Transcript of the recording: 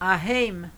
Ahem.